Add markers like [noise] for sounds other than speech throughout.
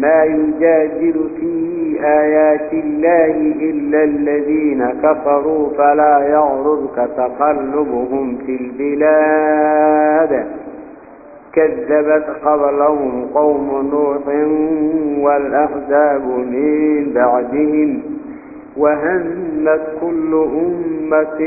ما يجادل في آيات الله إلا الذين كفروا فلا يغررك تقلبهم في البلاد. كذبت قبلهم قوم نوح والأحزاب من بعدهم. وهمت كل أمة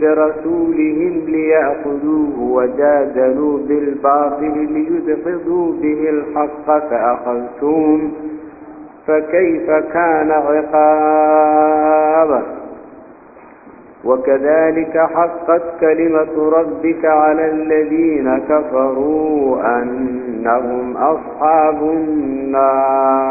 برسولهم ليأخذوه وجادلوا بالباطل ليدحضوا به الحق فأخذتهم فكيف كان عقاب؟ وكذلك حقت كلمة ربك على الذين كفروا أنهم أصحاب النار.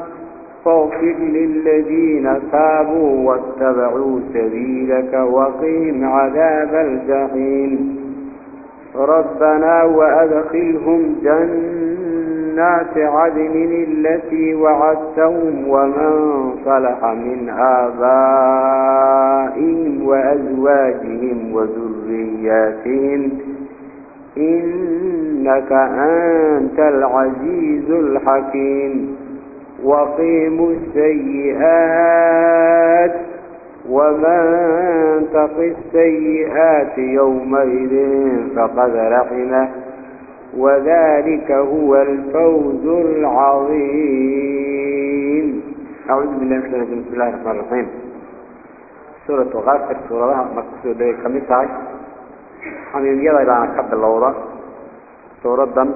فاغفر للذين تابوا واتبعوا سبيلك وقهم عذاب الجحيم. ربنا وأدخلهم جنات عدن التي وعدتهم ومن صلح من آبائهم وأزواجهم وذرياتهم. إنك أنت العزيز الحكيم. وقيموا السيئات ومن تق السيئات يومئذ فقد رحمه وذلك هو الفوز العظيم أعوذ بالله من الشيطان بسم الله الرحمن الرحيم سورة غافر سورة مقصود كمثال حميم يضع لنا كب اللوضة سورة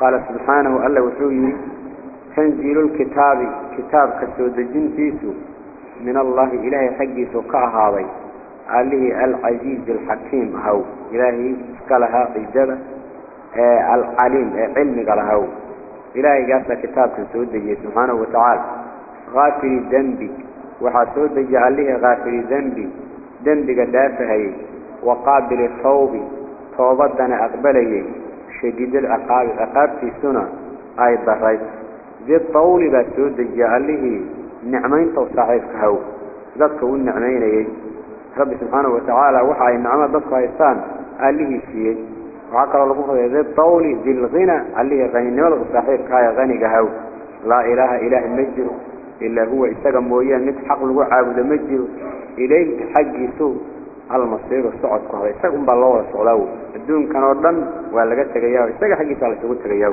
قال سبحانه ألا وحوي تنزيل الكتاب كتاب كسود جنسيسو من الله إلهي حقي سكاء هذا عليه العزيز الحكيم هو. إلهي سكالها عزة آه العليم آه علم قالها إلهي قاسنا كتاب كسود سبحانه وتعالى. غافر الذنب. وحسود جعله غافر الذنب. ذنب قدافه وقابل التوب. توبتنا أقبله شديد العقاب عقاب في سنة آي بريد ذي الطول بسود جعله نعمين توصعيف كهو. ذاتك والنعمين رب سبحانه وتعالى وحى النعمة ذاتك قال له سيه وعقر الله ذي الطول ذي الغنى. له غني نمال صاحب كهاي غني كهو. لا إله إله مجر إلا هو استقم مويا حق لغو عابد مجر إليه حق سوء المصير الصعد كهو. استقم بالله الصلاو الدون كان وردن. ولا قد تغياو. استقم حقي سالة تقول تغياو.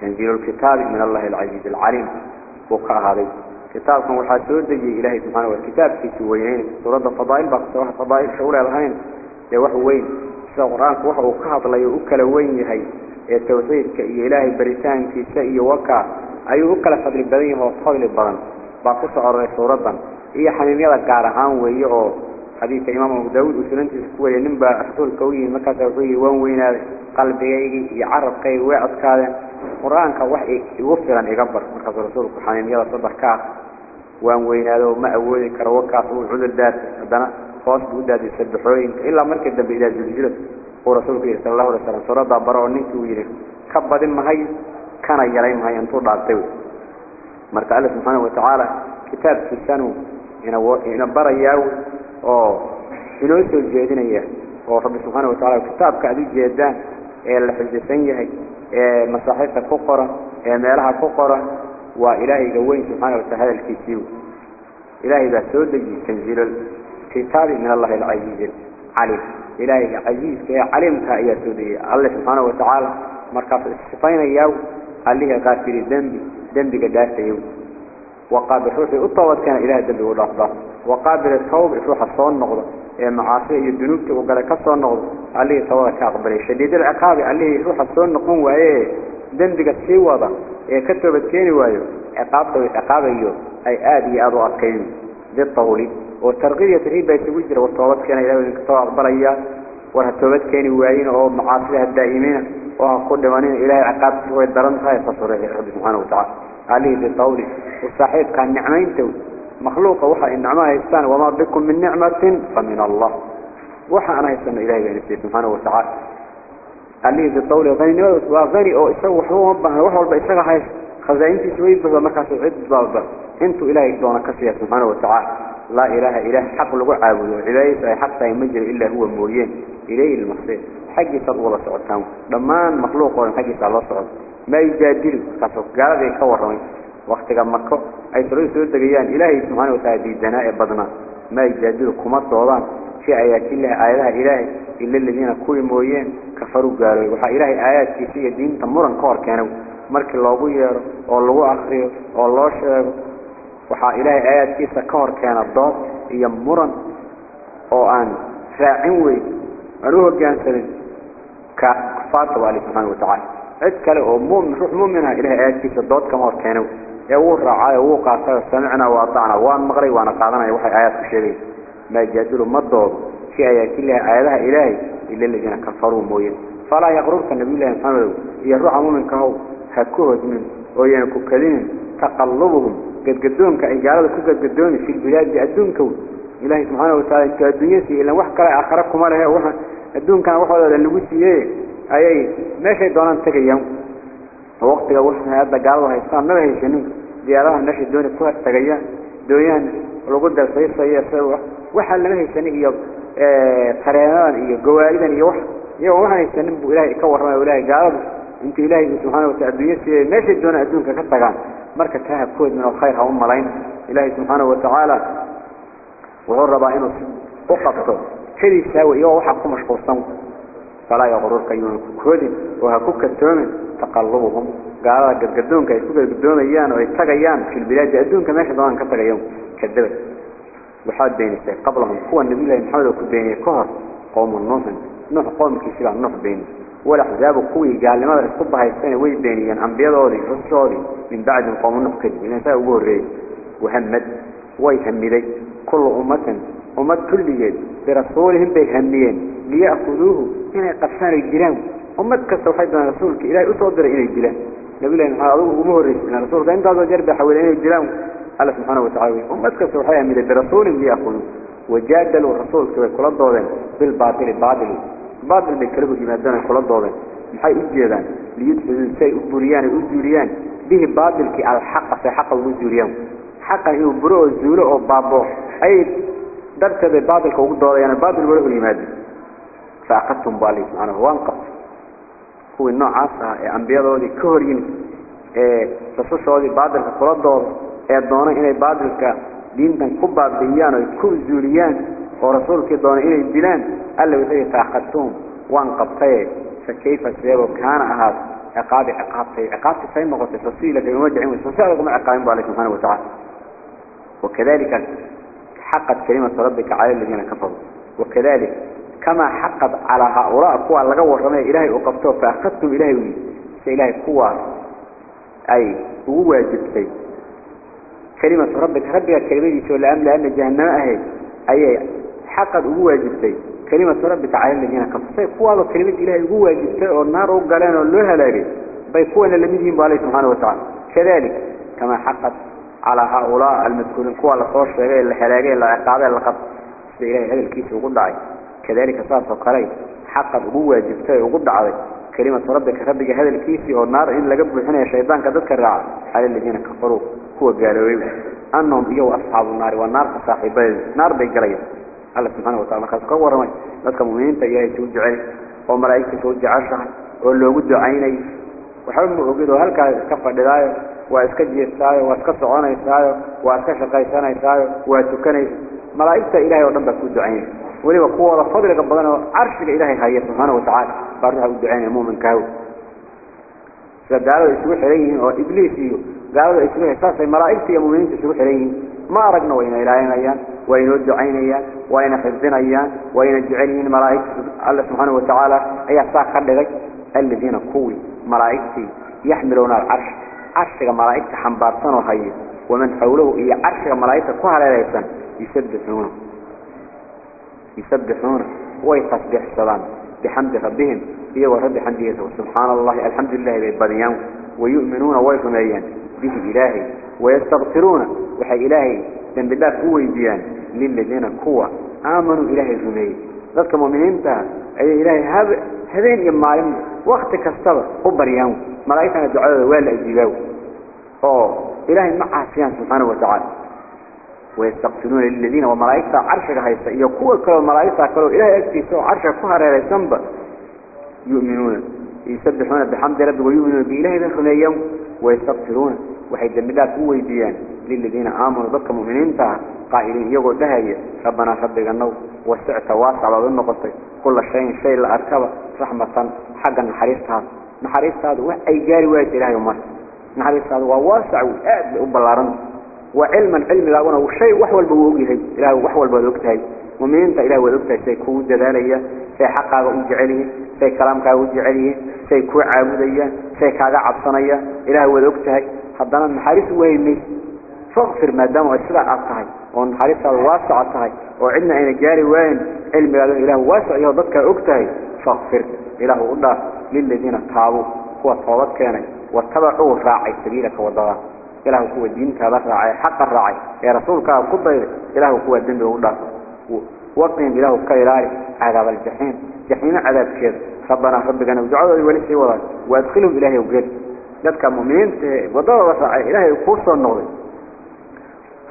تنزيل الكتاب من الله العزيز العليم. وكهذا كتابكم وحاسود دجي إلهي سبحانه والكتاب في سويين سورة الفضائل بقى سورة الفضائل شغلة الهين يوحو وين؟ القرآن وحو كهض لا يؤكل وين يهي. التوحيد كإي إلهي بريتان في سئي وكا. أي أكل فضل البدين وفضل البدن بقى سورة سورة هي حميمية قارهان ويعو حديث إمام أبو داود وسننت سكوية ننبى أحطول كوي مكة وحي وان وين قلبي يعرف كي وعد كذا. قرآنك وحي يوفر أن يقبر مركز رسولك حميم يلا صدح كاف وان وين هذا وما أولي كروكاس وعذر ذات هذا خاص بودا دي سبحوين إلا مركز دب إلى زلزلة ورسولك صلى الله عليه وسلم سورة دابر ونيك ويرك كبد ما هي كان يرين هاي أنتو دارتوي مركز الله سبحانه وتعالى كتاب في السنو إن برا ياو أو إنه يسوي جيدنا إياه ورب سبحانه وتعالى كتاب كعدي جيدان اللي حجسين يهي مصاحفة فقرة ميلها فقرة وإلهي قوين سبحانه وتعالى الكيسيو إلهي بسود تنزيل الكتاب من الله العزيز العليم. إلهي عزيز كي علم كأي سودي. الله سبحانه وتعالى مركز الصفين إياه عليه غافر الذنب ذنب قداسة يوم وقابل روحي أطوات كان إله الذنب والأخضر وقابل التوب روح الصون نغضة. معاصي الذنوب وقال كسر نقض عليه طوال كأقبل شديد العقاب عليه روح الصون نقوم وإيه دندق السيوضة كتب التاني وايو عقاب عقاب أيو أي آدي أدو أكين ذي الطولي والترغيب يتريب يتوجر والطوابات كان إلى الكتاب أقبل والتوبات كانوا وايين أو معاصيها الدائمين وهو دوانين إلهي عقاب سوى الدرن هاي تصوره رب سبحانه وتعالى عليه بالطول والصحيح كان نعمين تو مخلوق وحى النعمة يستان وما بكم من نعمة فمن الله. وحى أنا يستان إلهي بأنسي سبحانه وتعالى. عليه بالطول غني وغني أو إسوا وحوه ربنا وحوه ربنا إسوا حيث خزائنتي سوي بذا مكاس عد بابا انتو إلهي دون كسية سبحانه وتعالى. لا إله إله حق لغو عابد. وعباية حتى يمجر إلا هو مويين إليه المصير حقي صد ولا سعودتان لما مخلوق حقي صد الله سعود. ما يجادل كسوك قال ذي كورمي. وقت مكة أي سرور سرور دقيان إلهي سبحانه وتعالى دي دناء بدنا ما يجادل كمات ضوضان في آيات الله آياتها إلهي إلا الذين كوي مويين كفروا قالوا وحا إلهي آيات كيسية دين تمرن كور كانوا markii loogu yeero oo lagu akhriyo oo loo sheego waxaa ilaahay aayaadkiisa ka hor keena dood iyo muran oo aan raacin weyn aan u hoggaansanin ka kufaarta waa subxaana watacaala cid kale oo mumin ruux mumin ah يورع يوقع سمعنا وطعنا وأن مغري وانا قادنا يوحي آيات الشريف. ما يجادل مضوض في آيات الله آياتها إلهي إلا الذين كفروا موين. فلا يغررك النبي الله ينفهمه يرعى مؤمن كهو هكوهد من وين كوكالين تقلبهم. قد قدونك إجارات كوكت قدوني في البلاد دي أدونكو إلهي سبحانه وتعالى إنت الدنيا سي إلا وحكا لا أخركم عليها وحا. أدونك أنا وحا لأنه وشي إيه. أي أي ماشي دونان تكي وقتها وحنا هذا قالوا هايستان ما هيشنين ديارها نشي دوني كوها تقيام دويان ولقد الصير صير سوا وحا لما هيشنين إيا قرينان إيا قوائدا إيا وحا إيا وحا هيشنين بو إلهي كورما إلهي قالوا أنت إلهي سبحانه وتعالى ماشي دون أدونك كتغان مركة تاها كود من الخير هم ملايين. إلهي سبحانه وتعالى. وهو الربائن وقفته. كذي ساوي يوه وحقه مشقوصا فلا يغررك يوم كود وهكوك التومن تقلبهم. قال قد قدونك يسوك قدون إيان ويتغيان في البلاد أدونك ماشي دون كتغيان كذبت. وحاد بين السيد قبلهم هو النبي الله محمد وكبين الكهر قوم النوح. نوح قوم كيسيبا نوح بينه والأحزاب قوي. قال لماذا الصبح السنة ويبينيا أنبياء رسولي من بعد قوم النوح كذب. إنه سأقول ري وهمد. ويهمدي. كل أمة أمة كل جد برسولهم بيهميين ليأخذوه هنا قفان الجيران. أمة كالتوحيد من رسولك إلهي أصدر إلى الجيران. نبي الله نحن أمور رسولنا رسولك أنت هذا جرب حول إلى الجيران. الله سبحانه وتعالى. أمة كالتوحيد من برسولهم ليأخذوه. وجادلوا الرسول كل الضوء بالباطل باطل. باطل بيكلموا جمادنا كل الضوء maxay u jeedaan liyudxidun say u buriyaan u zuuliyaan bihi baadilkii alxaqa say xaqa ugu zuuliyaan xaqa inuu buro ترتب بعض الكوكب دولة يعني بعض الورق الإيمادي فأخذتهم بالي أنا هو أنقف هو النوع عاصة إيه، أنبياء دولة كهرين. إيه، رسوس دولة إيه، بعض الكوكب دولة. يدونا إن بعض الكوكب دين كبع بيانا كل زوريان ورسول كدونا إن البلان ألا بيطي فأخذتهم. وأنقفتهم فكيف سيبه كان أهاد عقابي عقابتي عقابتي فإن مغطي فصيلة ومجعين وصيلة ومع عقابين بالي سبحانه وتعالى. وكذلك حقت كلمة ربك على الذين كفروا. وكذلك كما حقت على هؤلاء قوة لقوة رمي إلهي وقفتوا فأخذتم إلهي سإلهي قوة أي هو جبتي. كلمة ربك ربك كلمة يسوى لأم لأن جهنم أهي. أي حقت هو جبتي. كلمة ربك على الذين كفروا. قوة كلمة إلهي هو جبتي. والنار وقالان والله هلاقي بيقونا لمدين بالله سبحانه وتعالى. كذلك كما حقت على هؤلاء المذكورين. قوة لصوش فغير الحلاقين العقابين لقد إلهي هذا الكيس وقد عي كذلك صار فقري حقت هو جبتي وقد عي كلمة ربك ربك هذا الكيس والنار إن لقب الحين يا شيطان كذلك الرعا على الذين كفروا. هو قالوا أنهم إيوا أصحاب النار والنار صاحبين نار بيقرين الله سبحانه وتعالى مركز قوة رمي لذلك مؤمنين تإياه توجعي. وملائكة توجعشها واللي قد عيني وحب وجدوا هلك كفر دلايو واسك جيستايو واسك سعونيسايو واسك شقيسانيسايو واتكنيس ملائكة إلهي ودنبا كود عيني وليبا قوة فضل قبضنا عرش إلهي هاي سبحانه وتعالى بارها ود عيني مؤمن كهو فقالوا يسوي حريه وإبليسي قالوا اسمه إحساس الملائكة يا مؤمنين تسوح إليه ما أرقنا وإن إلهين أيان وإن ودعين أيان وإن حفظين أيان وإن جعلين ملائكة الله سبحانه وتعالى أي أساق الذين قوي ملائكتي يحملون العرش عرش ملائكة حنبارسان وهي ومن حوله إيه عرش ملائكة كوها ليسان يسبحونه يسبحونه ويتصبح السلام بحمد ربهم. هي ورب حمده سبحان الله. الحمد لله بالبديان ويؤمنون ويفنيان به إلهي. ويستغفرون. وحي إلهي. ذنب الله كوي بيان للذين كوا آمنوا إلهي ذلك مؤمنين تها أي إلهي هذ هذين يمالين وقت كستبر وبريان ملائكة الدعاء ولا الجباو أوه إلهي مع عسيان سبحانه وتعالى ويستغفرون للذين وملائكة عرشك هيسا يقول كل الملائكة كل إلهي أكتسوا عرشك كهر يسنب يؤمنون يسبحون بحمد رب ويؤمنون بإلهي ذلك يوم ويستغفرون وحيد الله قوة ديان للذين آمنوا ذلك مؤمنين تها قائلين يقول لها ربنا خبق النو وسعت واسع وظن قصي كل شيء شيء لأركب رحمة حقا نحريستها نحريستها وحي جاري إلهي ومر نحريستها وواسع وآد وبلارن. وعلما علم لاغنا وشيء وحول بوجهه إله وحول بوجهه ومن أنت إله وجهه شيء كود دلالية شيء حقه وجعله شيء كلامك وجعله شيء كوع حضنا الحارس وهمي فاغفر ما دام السلع أصحي والحارس الواسع أصحي وعندنا أين جاري وين علم إله واسع يهضبك أكته فاغفر إله الله للذين تابوا هو طوابت كان واتبعوا راعي سبيلك وضغط إله هو الدين كذا راعي حق الراعي يا رسولك قضي إله هو الدين بالله وقهم إله كيلاري عذاب الجحيم جحيم عذاب كذا ربنا ربنا وجعله ولسي وضع وادخلهم إلهي ذلك مؤمنين وضع وصعي إلهي وقوصوا النغضي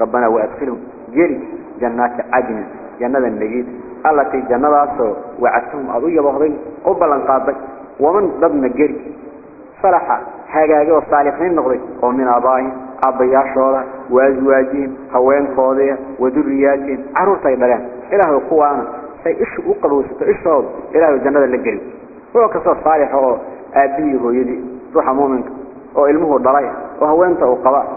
ربنا وادخلهم جري جنات عجن جنة النجيد التي جنة أصر وعدتهم أضوية بغضي قبلا قابل ومن ضمن جري صلحة حاجة الصالحين نقضي ومن أبائهم أبياشوضة وأزواجهم هوين قوضية وذرياتهم عروسة يدلان إله قوانا سي إيش أقلوا ستة إله هو هو روح أو علمه الضرايا وهو أنت وقضاء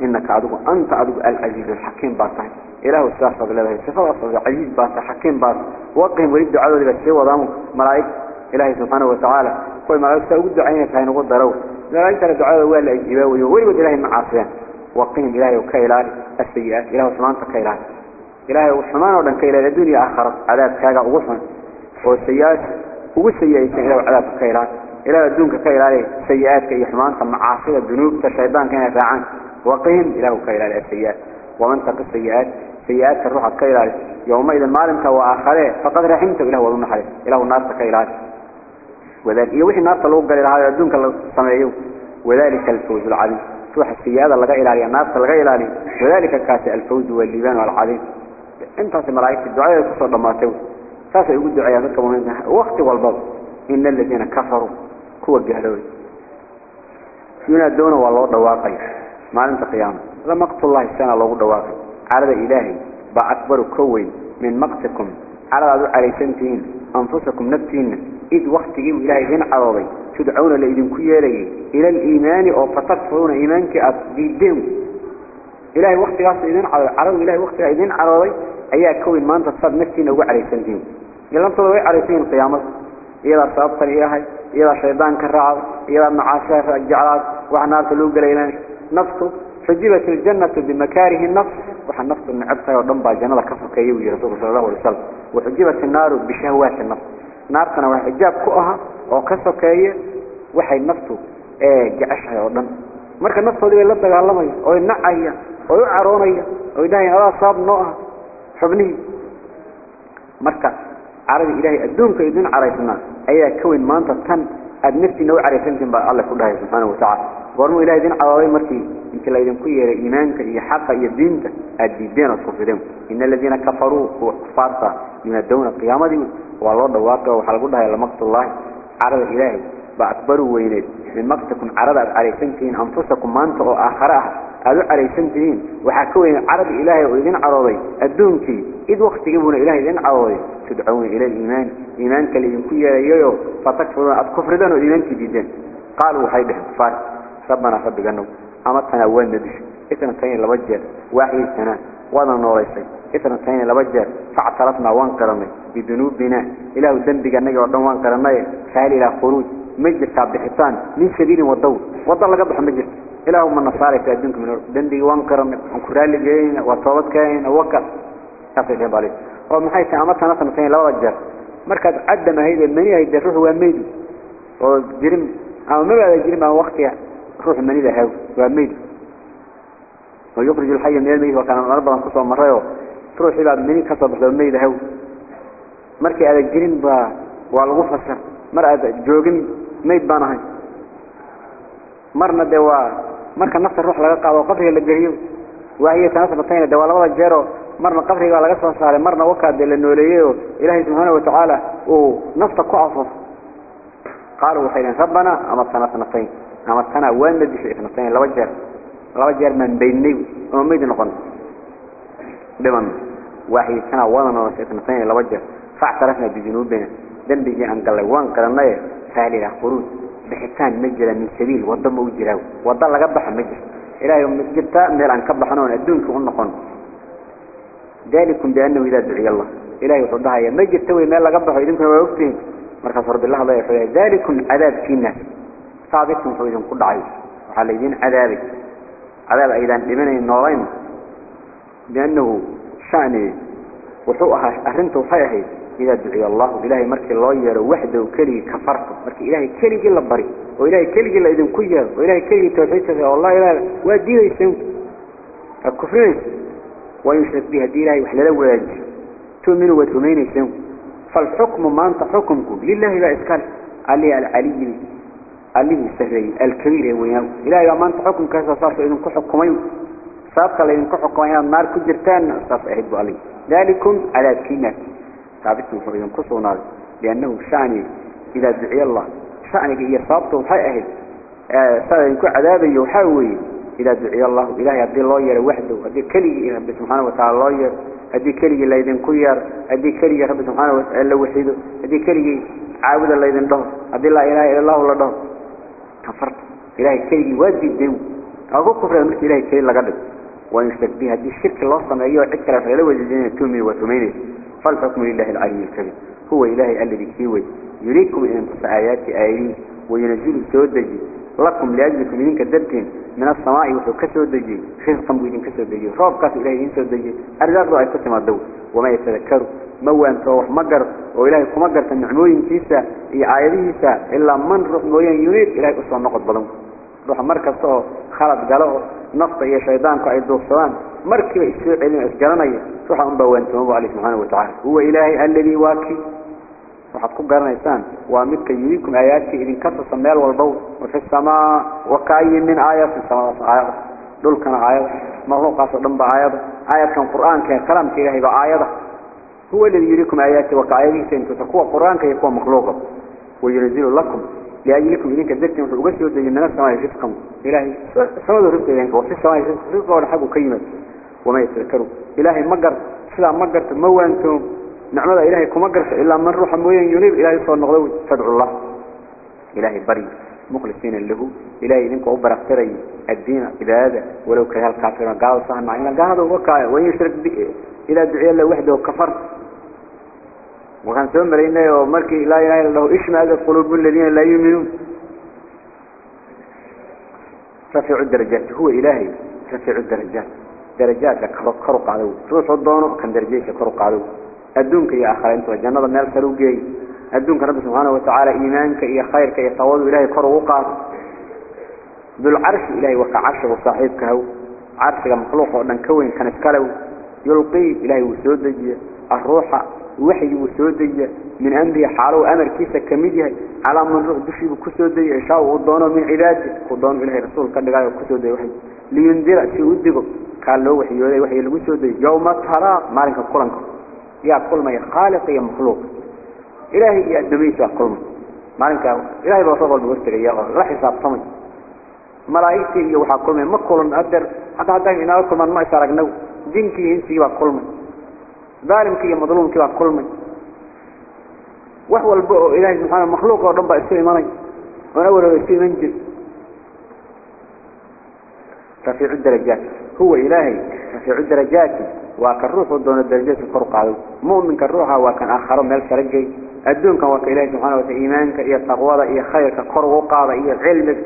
إنك عدو أنت عدو العزيز الحكيم باطح إله الساسة بالله صفة أصلا عزيز باطح حكيم باطح وقهم وريد دعوه لبسيه وضامه ملائكة إلهي سبحانه وتعالى كل ما لسه أود عينك هاي نقول ضرو لا أنت دعاء ولا الجباوي ويود إلهي معاصيان وقهم إلهي وكيلان السيئات إلهي وسمان كيلان إلهي وسمان ودن كيلان الدنيا آخر عذاب كاغا وغصن والسيئات وسيئات إلهي وعذاب كيلان إلهي الدنيا كيلان سيئات كي حمان معاصي الذنوب كالشيطان كان يفعان. وقهم إلهي كيلان السيئات. ومن تقي السيئات سيئات الروح كيلان يومئذ مالمك وآخره فقد رحمت إله وظن حريف إله النار كيلان وذلك يوحي النار تلوق قال هذا الدنك السمعيه وذلك الفوز العظيم. روح السيادة لغا إلالي النار تلغا إلالي وذلك كاسع الفوز والليبان والعظيم. انت سمرايك الدعاء يتصر لما تقول فاسا يقول دعاء وقت والبض إن الذين كفروا كوا الجهلوي ينادون والله دواقي ما انت قيامة لما قلت الله السنة الله دواقي على إلهي بأكبر كوي من مقتكم على على سنتين أنفسكم نبتين إذ وقت جيب إلهي هنا عرضي تدعون لإذن كيالي إلى الإيمان أو فتكفرون إيمانك أبديدهم إلهي وقت قاس إذن عرض إلهي وقت إذن عرضي أيها كوين ما أنت تصاب نفسي نوع على سنتين إلا أنت ضوي على سنين القيامة إذا صابت إلهي إذا شيطان كالرعب إذا معاشاة الجعلات وعنار تلوق لإلهي نفسه فجبت الجنة بمكاره النفس. وحن نفس النعبتها ودنبا جنة كفر كيوي رسول صلى الله عليه وسلم. وحجبت النار بشهوات النفس. نارتنا وحجاب كؤها وكسر كيه وحي نفسه إيه جعشها ودن مركا نفسه دي لا دغالمay oo nacaya oo caroonaya oo ilaahay ala saab nooha xubnihi marka عربي إلهي أدونك يدون عريسنا أي كون مانتا تن أدنفتي نوع عريسنتين بقى الله كلها سبحانه وتعالى. ورمو إلهي دين عربي مركي. إنك الله يدين كوية إيمانك إيا حقا إيا دينك أدي دين الكفر دين إن الذين كفروا هو كفارتا يمدون القيامة دين والله دواقة وحلقوا لها يلا مقتل الله. عربي إلهي. بأكبروا وينيد مقتكم عرب عليه سنتين أنفسكم منطقة آخرة قالوا عليه سنتين وحكوين عرب إلهي وإذن عربي الدونكي إذ وقت يجبون إلهي إذن عربي تدعون إلى الإيمان. إيمان كالإنكوية ييو فتكفرون أتكفر دانو إيمان جديد. قالوا حيب حفار ربنا صد جنو أمتنا أول ندش؟ إثنى الثانية لوجه واحد سنة. وأنا نوريسي. إثنى الثانية لوجه فاعترفنا وانكرمي بدنوبنا إله الدنب جنك وردن وانكرمي فهل إلى خروج. مجر بحثان من سبيل والدور والدور لقبح مجر إله من نصاري في أدنك من ذنبي وانقرني وكرالي جاين وطوبت كاين ووكا تصل في بالي ومحيث أما تنتين لبجر مركز عدم هيدا المنية هيدا الروح واميدو وجرم أما ما بعد جرم أو وقتها روح المنية هاو واميدو ويخرج الحي من الميت وكان أربعا قصوا مرة تروح إلى المنية كسب الميت هاو مركز هذا والغفصة مرة جوجن ميت بانهاي مرنا دوا. مركز نفس الروح لقى وقفه اللي جريو وهي تناسبتين دوا. لولا جيرو مرنا قبري ولا قصة صار مرنا وكاد للنوليه إلهي سبحانه وتعالى ونفسك كعصف قالوا حين ربنا أمرتنا سنتين أمرتنا وين ندش سنتين لوجر لوجر من بيني وميد نقن بمن. واحد سنة وأنا سنتين لوجر فاعترفنا بذنوبنا. ذنبي أن قال وان قالنا فعل إلى خروج. بحتان مجرى من سبيل وضم وجراو. وضل قبح مجر إلهي يوم مجرتا من أن كبحنا الدنك ونقن ذلكم بأنه إذا دعي الله. إلهي وحضها يا ما جرتوي ما لقبح إذنكم ويوكتين مركز رب الله الله يحوي ذلكم عذاب في الناس. صابتكم فإذن كل عيش وحال إذن عذابك عذاب أيضا لمن النورين بأنه شأني وحوقها أهرنته فيهي إذا دعي الله إلهي مركي الله يرى وحده وكلي كفرته. مركي إلهي كلي جل بري وإلهي كلي جل إذن كيه وإلهي كلي توحيته والله إلهي واديه يسوي. الكفرين ويشرك بها دي إلهي وحلال ولاج تؤمنوا وتؤمنين يسوي. فالحكم ما أنت حكمكم. لله لا إسكال علي العلي علي السهري الكبير وياه إلهي ما أنت حكم كذا صار إذن كحكمين سابق لإذن كحكمين النار كجرتان صار أهد علي. ذلكم على كينات ثابتوا فإذن كسونا لأنه شعني إذا دعي الله شعني هي صابته وحي أهد صار يكون عذابي يحاوي. إذا دعي الله إلهي هدي الله يرى وحده هدي كلي رب سبحانه وتعالى الله يرى هدي كلي الله يدن كير هدي كلي رب سبحانه وتعالى وحيده هدي كلي عابد الله يدن له هدي لا إله إلا الله ولا له كفرت. إلهي كلي وادي الدين أقول كفر الملك إلهي كلي لقدر. ويشتك بها هدي الشرك الله صنع أيها عكرة فلو الذين تؤمن وتؤمنين فالحكم لله العلي الكبير. هو إلهي الذي كيوي. يريكم إن آيات آيين وينزل سودجي لكم لأجلكم إذن كدبتين من السماء وحو كسو دجي خلقا بإذن كسو دجي روب كاسو إلهي إذن سو دجي أرزاق رأي كتما الدو وما يتذكروا موان توح مقر. وإلهي كمقر تنعموين كيسا. إي آياتيسا إلا من روح موين يريد. إلهي أصلا نقض بلون روح مركز تو. خلط قالوا نفط يا شيطان كأي دوصلان مركب إسوء علم إسجرانية صحة أنبوان تنبو عليه سبحانه وتعالى. هو إلهي الذي واكي. وحطكم قرن إسان وامدك يريكم آياتي إذن كثر صميال والبول. وفي السماء وكأي من آيات في السماء. آيات دول كان آيات مهلوق قصر دنب آيات آيات كان قرآن كان كلام إلهي بآيات هو الذي يريكم آياتي وكأيه سين تتكوى قرآن كي يقوى مخلوقا ويرزيل لكم. لأجلكم إذن كذبتم. وقسلوا دي من السماء رفقكم إلهي. سمد رفق إذنك وفي السماء رفق ونحق قيمة وما يتذكروا. إلهي مقر سلا مقر موانتم نعمة إلهي كمقر إلا من روح موين ينيب إلهي صلى الله عليه فادعوا الله. إلهي بري مخلصين له. إلهي إذنك أبرا اختري الدين إذا هذا ولو كره الكافرين قالوا صح معنا قال هذا وكا وين يشرك إلى دعي الله وحده وكفر وكان سمر إنه ومركي لا إله إلا الله. إشمع قلوب الذين لا يؤمنون؟ رفع الدرجات. هو إلهي رفع الدرجات. درجات لك خرق عدو روح الضانو كان درجيك خرق عدو أدونك يا أخي أنت الجنة مال سلوكي أدونك رب سبحانه وتعالى إيمانك يا خيرك يا طوال إلهي خرق ذو العرش إلهي وكعرش وصاحبك هو. عرشك مخلوق وأن كوين كان اسكالو يلقي إلهي وسودجي الروح وحي وسودية من أمره حاله أمر كيسا كميديه على من روح دشي بكسودية إشاء وضانه من عباده وضانه إلهي رسول قد قال كسودية وحي. لينذر سيوديه قال له وحي يولي وحي لكسودية يوم ترى مالك القرنك يا كل ما يخالق يا مخلوق. إلهي يا الدميس يا كل مالك إلهي بوصفه البوستر يا الله. حساب طمي. ملايكتي iyo waxa kulmay ma kulan adar hada hada inaa kulman ma isaragnaw jinkii intii waa kulmay ظالمك يا مظلومك waa kulmay wax walba oo ilaahay subhanahu makhluuq oo dhan رفيع الدرجات. هو إلهي رفيع الدرجات. وكالروح ودون الدرجات الفرق هذا مؤمن كالروح وكان آخر من السرقي الدون كان وكا إلهي سبحانه وتعالى. إيمانك إيا التقوى إيا خيرك قرغ وقاض إيا علمك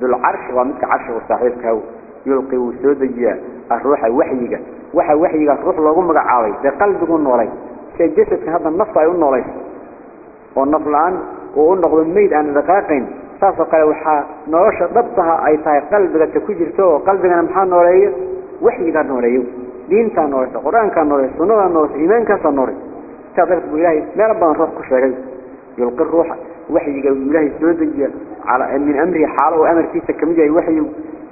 ذو العرش ومثل عرش وصاحبك هو يلقي وسودجيا الروح وحيك وحي وحيك الروح لغو مقعاوي ده قلبك النوري سيجسد هذا النص أي النوري والنص الآن وقلنا الميد أن دقاقين صاف قال وحا نوشا ضبطها أي تاي قلبك تكجرتو قلبك أنا محان نوريه وحي قال نوريه دين تا نوريه قرآن كان نوريه إيمان كان نوريه تغيرت بإلهي ما ربنا رفق شغل يلقي الروح وحي قال إلهي سنودج على من أمري حاله وأمر كيسا كمجاي وحي.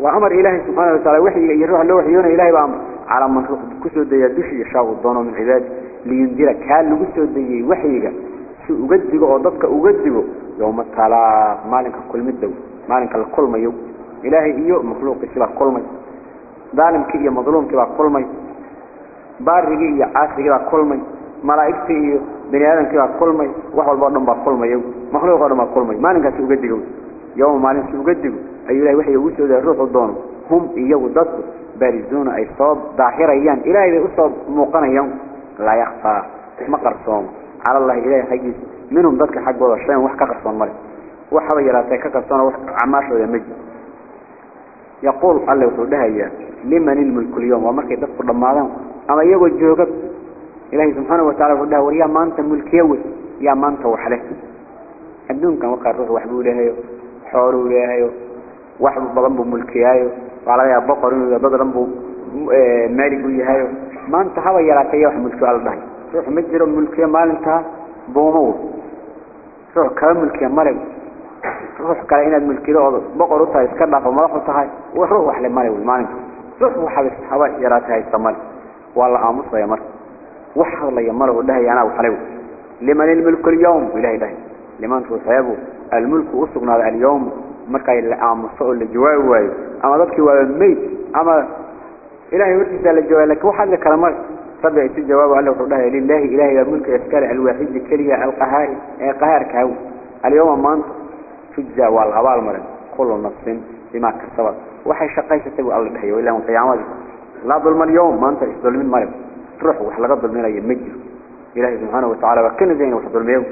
وأمر إلهي سبحانه وتعالى وحي قال يروح اللي وحيونا إلهي بأمر. على من رفق بكسو دي دوشي شاغو الضانو من عباد. لينديرك هالو قسو دي وحي قال ugu يوم الطلاق مالك كل مدو مالك الكل ميو إلهي إيو مخلوق كبا كل مي ظالم كي مظلوم كبا كل مي بارغي إيا عاسي كبا كل مي ملائكتي إيو بني آدم كبا كل مي وحوال بردن با كل ميو مخلوق بردن با كل مي مالك سيوغدقو يوم مالك سيوغدقو أي إلهي وحي يوسو ذا الروح الدون. هم إيو ضد. بارزون أي صاب ظاهريان إلهي بأصاب موقنا يوم لا يخفى. مقرصوم على الله إلهي حقيس منهم ذلك حق ولا شيء وح كقصون مر وحضر يراتي كقصون وح عماش مجد يقول الله وحده هي لمن الملك اليوم ومركي دفق رمضان أما يقول جوجب إلهي سبحانه وتعالى وحده وريا ما أنت ملك يوي يا ما أنت وحله الدون كان الروح وحبه له حوله له وحب بضنبه ملكيه وعلى يا بقر بضنبه مالك وياه ما أنت هوا يراتي وح ملك على الله روح مجر ملكيه مال انتهى بومو روح كلام ملكي مري روح كلا إناد ملكي له بقر وطا يسكبها فمرح وطاها وروح وحلي مري والمالك روح وحبس هوا يراتها يستمر والله آمص يا مر وحض لي مر ودها أنا وحلو. لمن الملك اليوم؟ إلهي ده. لمن تصيبه الملك أصغنا اليوم. مركا اللي آمص اللي جواه أما ذلك هو الميت أما إلهي ورتي سأل الجواه لك وحد لك المرء صدق يتي جواب الله وحده لله إلهي الملك يسكر الوحيد كلية القهار قهار كهو. اليوم ما أنت تجزى والغبال مرن كل نفس بما كسبت. وحي شقيش تقول الله بحي وإلا من قيامات لا ظلم اليوم ما أنت ظلم مرن تروح وحلقة ظلمين أي مجر إلهي سبحانه وتعالى وكل زين وحظلم يوم.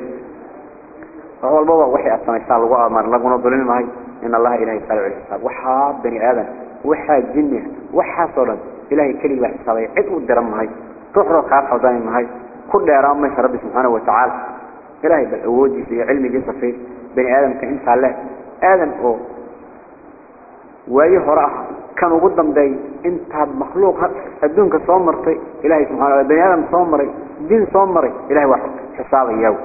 فهو البابا وحي أصلا يسال الله أمر لقنا ظلم معي إن الله إلهي سالع الحساب وحا بني آدم. وحا جنة. وحا صلا إلهي كلمة حسابي عدو الدرم معي تحرق خاف حضاني معي كل إرام من رب سبحانه وتعالى. إلهي بالأوجي في علم جنس في بني آدم كإنسان الله. آدم أو وأي هراء كانوا قدام داي. إنت مخلوق الدون كصومرتي إلهي سبحانه وتعالى. بني آدم صومري دين صومري إلهي واحد. حسابي يوم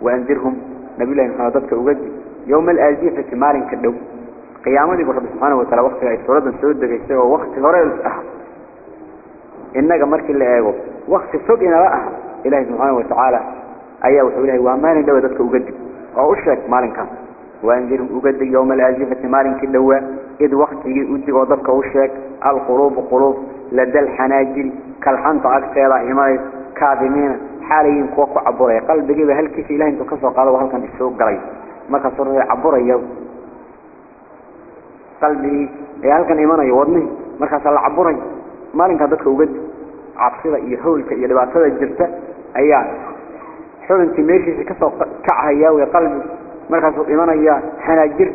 وأنذرهم. نبي الله محمد ضدك أوجي يوم الآزيفة مال كدو. قيامتي برب سبحانه وتعالى وقت أي سورة سعود دقيسة ووقت هراء الأحد إنك مركي اللي أيغو وقت فوق إنا بقى إلهي سبحانه وتعالى. أيه وحوله وأمان دوا ذاتك أقدم. أو أشرك مالن كان. وأنذرهم أقدم يوم الآزفة مالن كدوا إذ وقت يؤدي وضبك أشرك. القلوب قلوب. لدى الحناجل كالحنط أكثر إماية كاذمين حاليين كوكو عبوري. قلب جيبه هل كيس إلهي انتو كسو قالوا وهل كان السوق قريب ما كسر عبوري يوم قلبي. هل كان إيمانا يوضني؟ ما كسر عبوري. ما لنك هذا كوجد عبصلة يحول ك يلي بعصلة جرتة أيام حول أنت ماشي كسر كعهيا ويا قلب مركز إيمان أيام حنا جرت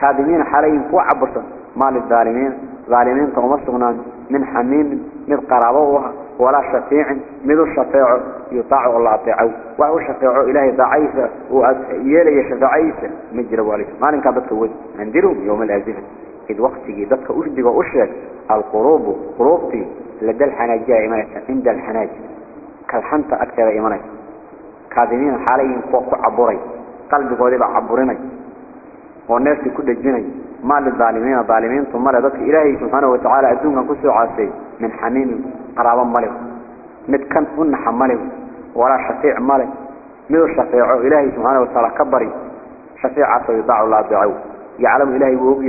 كادمين حريم فوق عبصة مال الظالمين ظالمين تومسونا من حميم من قرابوها ولا شفيع من الشفيع يطاع الله طاعه وهو شفيع إله ضعيف وأذ يلي شفيعه مجرب عليه ما لنك هذا كوجد عندهم يوم الأزفة إذ وقتي ذاتك أشدق وأشرك القروب قروبتي لدى الحناجة إيمانة عند الحناج. كالحنطة أكثر إيمانة كاذمين حاليين قوة عبوري. قلبي قوة عبوريني والناس كل الجني ما للظالمين الظالمين ثم لذلك إلهي سبحانه وتعالى أدونك كسو عاسي من حميم قرابا ملك. متكن هن حمله ولا شفيع ملك ميو الشفيع إلهي سبحانه وتعالى كبري. شفيع عصر يطاع الله دعوه يعلم إلهي وهو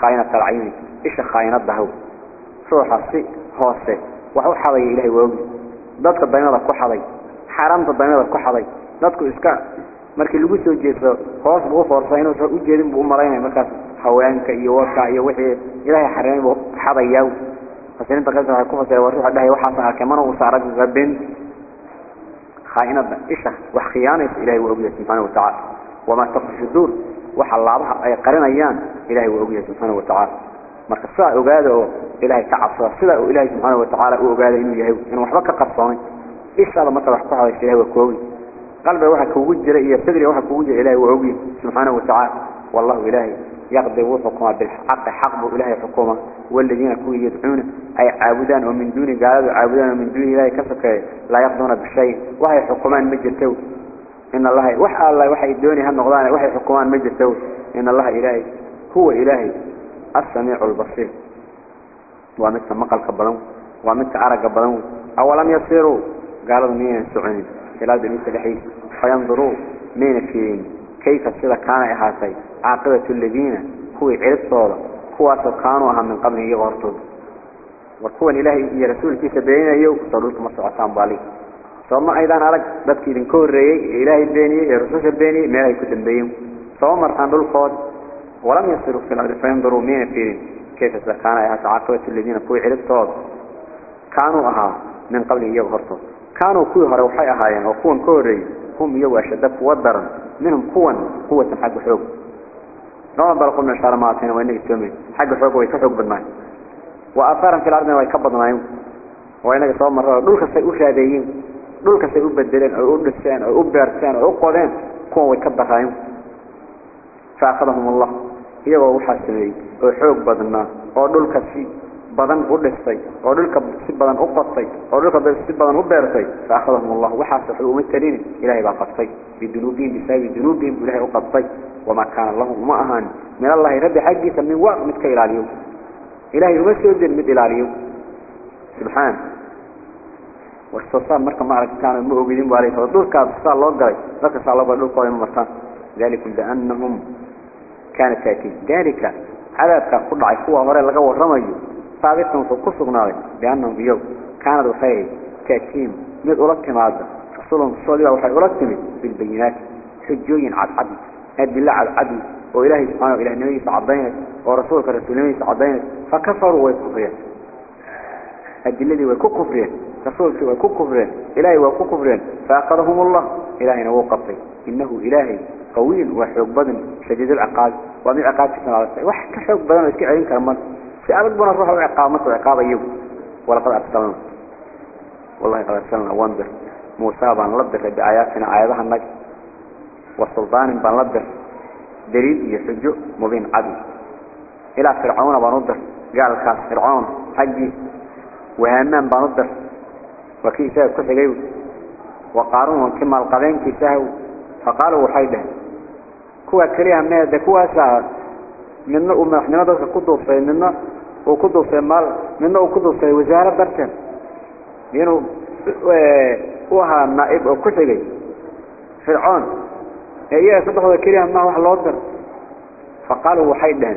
خاينة العيني إيش خاينة بهو؟ صوحة سي هوسة وحو حضي إلهي ويومي دادك الضيناء دكو حضي. حرام الضيناء دكو حضي. دادكو إسكا. مركي اللي قلتو جيسا هوس بغو فرصينو سا أجيزين بغو مرينة. مركز حوانك إيا وكا إيا وحي إلهي حرامي بغو حضي يو فسين انت قلتنا هكو فسير ورسو حدها يو وصارك غبين خاينة بهو وحخيانة إلهي ويومي سبحانه وتعالى. وما تقف في الدور. وحلابها أي قرن أيام إلهي وأوجد سبحانه وتعالى مركز صار أوجاده إلهي تعصى صلا وإلهي سبحانه وتعالى أوجاده إنه يهوي إنه محبك قصاني إيش على مطر حطها في إلهي وكوي قلبه واحد كوجد رأي صدري واحد كوجد إلهي وأوجد سبحانه وتعالى والله إلهي يقضي وفقه بالحق حقه إلهي حكومة والذين كوي يدعون أي عابدان ومن دون قالوا عابدان ومن دون إلهي كفك لا يقضون بشيء وهي حكومان مجلتو إن الله وحى الله وحي الدوني هالنغضان وحي حكمان مجرتو إن الله إلهي هو إلهي. السميع البصير. ومثل مقل قبلون ومثل عرق قبلون أولم يصيروا قالوا مين سعين خلال دميس الحيث فينظروا مين فين كيف السيدة كان إحاسي عاقبة الذين؟ هو عرب صورة هو كانوا من قبل يغرطوا وكون إلهي يا رسول كيس بينا يو صلوك مصر بالي. ثم أيضا أرق بدك إذن كوري إلهي بيني يا رسول بيني ما يكتن بيهم ثم مرحان بالقود ولم يصيروا في الأرض فينظروا مين فيهم كيف كان إحاسي عاقبة الذين هو عرب صورة كانوا أها من قبل يغرطوا كانوا كوي هروحي أهايين وكون كوري هم يو أشد ودرا منهم قوة قوة حق حقوق نوع بلقوا من الشارماتين وإنك تسمي حق حقوق ويكحق بالماء وأثارا في الأرض ويكبض مايو وإنك صوم مرة دولك سيئوش دولك سيوب بدلين أو ادسان أو ابرسان أو قودين كون وي كبخايم فأخذهم الله. يغ و حسبي أو خوق بدنا أو دولك سي بدن أو دستاي أو دولك سي بدن أو قطاي أو دولك سي بدن أو بيرتاي فأخذهم الله. و حسبه و متلين إلى با قطاي بذنوبهم بسبب ذنوبهم إلى قطاي وما كان الله ما اهان من الله ربي حقي سمي واق متكيل عليهم إلهي يمسك الدين مد سبحان. Ma aragtaan ma ogidin baa leeyahay dhulka saa loo galay marka saa loo galay dhulka ma martaan ذلك بأنهم كانت تأتي. ذلك عذابك قد عفوا هوري لغا ورميو ثابتهم فقصقنا بأنهم بيوم كانت وحي تأتيم مد أولكتم هذا. رسولهم الصالي وحي أولكتم بالبينات. حجوين عد عد هد الله عد عد وإلهي سبحانه وإله النبي سعدينك ورسولك رسول النبي سعدينك فكفروا ويكفرين هد الذي ويكو كفرين رسولك ويكو كفرين إلهي ويكو كفرين فأخذهم الله. إلهي وقفي إنه إلهي قوي وحيوك بدن شديد العقاب ومن عقاب في سنة الله وح كحيوك بدن ويسكي كرمان. في أبد بنا الروح وعقامته وعقاب أيوب ولقد أرسلنا. والله قد أرسلنا وانذر. موسى بان لبر بآياتنا آياتها النجم. والسلطان بان لبر دليل يحجو مبين عدل. إلى فرعون بان لبر قال الكاس فرعون حجي. وهامان بان لبر وكي سيب كسجيو وقارون كما القبين كي فقالوا وحيدا كوا كريها ماذا كوا سهو منه ومحنما ذلك كدو في منه وكدو في مال منه وكدو في وزارة بركان ينو وها نائب وكسجي فرعون. هي صدقوا كريها ما هو حلوضر فقالوا وحيدا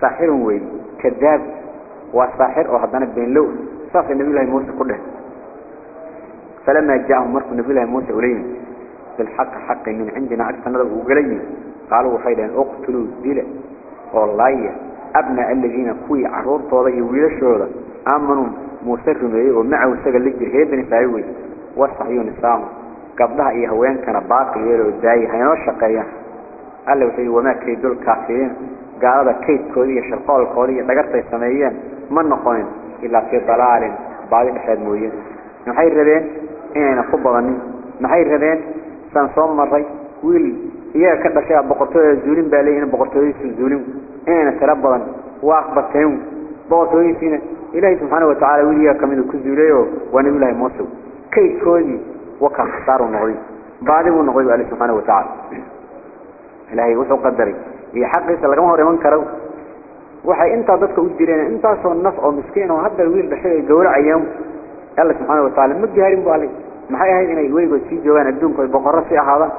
ساحر وي كذاب. وساحر وحدنا بين لو صاف النبي الله موسى كله فلما جاءهم مرق النبي الله موسى إليه بالحق حق من عندنا أكثر نظر وقليه قالوا وحيدا اقتلوا دلة والله أبناء الذين كوي عرور طوضي ويلشوضا آمنوا موسى رميه ومعه سجل لجر هيدن فايوي والصحيون السلام قبلها إيه هوين كان باقي يلو الداي هينو الشقية قال له وما كيدوا الكافرين قال هذا كيد كودية شرقاء القولية دقرت السمائيين ما نقاين إلا في ضلال بعض أحد مويين نحير ربين إينا خبا غني. نحير ربين سنصوم مرأي ويل إياه كان بشيء بقرطوية الزولين باليين بقرطوية الزولين إينا تربا غني. وأخبتهم بقرطوية سينا إلهي سبحانه وتعالى ويل إياه كمين كزوليه ونبي الله موسو. كي تكوني وكا اختاروا نغري بعضهم نغري وقال سبحانه وتعالى. إلهي وسو قدري. يحقق لكم هو ريمان كرو. Waxay intaa dadka u direen intaasoo naf oo miskiin oo hadda wiil dhashay ay gowracayaan alle subxaanahu wa tacaala ma gaarin bu alle maxay ahayd inay weligood sii joogaan adduunka boqorro sii ahaadaan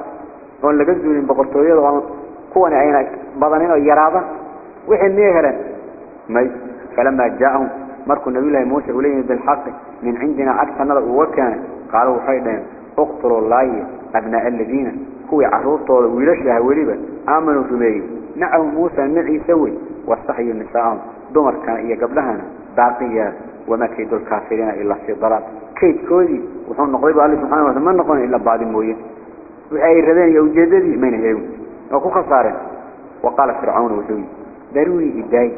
oon laga zuulin boqortooyada oon kuwani ayna badanin oo yaraadaan wixii miyay heleen may markuu nabi ilaahi muuse uu leeyahay bilxaqi min cindina agtanada uga keenay qaaluu waxay dhaheen uqtuluu laaye أبناء الذين هو عرور طول ويلش لها وليبا آمنوا رمي معه موسى معي سوي. واستحي النساء دمر كان إيا قبلها باقية وما كيد الكافرين إلا في ضلال. كيد كودي وحن نقريب الله سبحانه وتعالى. ما نقول إلا بعد مويه وحي الرذين يوجددي من هيون وكو خسارة. وقال فرعون وحوي ضروري إداي.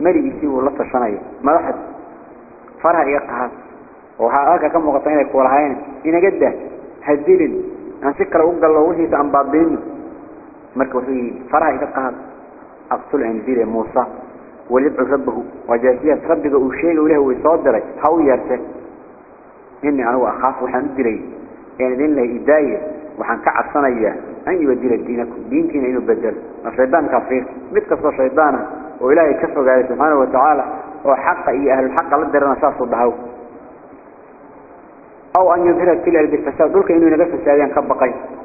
مري يسيو الله تشنعي. ما رحت. فرها إيقها وها كم مقطعين يقول إنا قده. هدلن أن سكر أقل الله مركو فيه فرها إيقها أقتل عن موسى وليدعو ربه. وجاسية ربك وشيء وله ويصدر هاو يرسل إني أنا أخاف وحن أدري. يعني دين له إداية وحن كعب صنية. أن يبدل دينكم دينكين إنه بدل. الشيطان كفير. متكسر شيطانا وإلهي كفر قال سبحانه وتعالى. وحق إيه أهل الحق لدر نشاط الضهو أو أن يظهر التلال بالفساد دولك إنه ينقف الساديان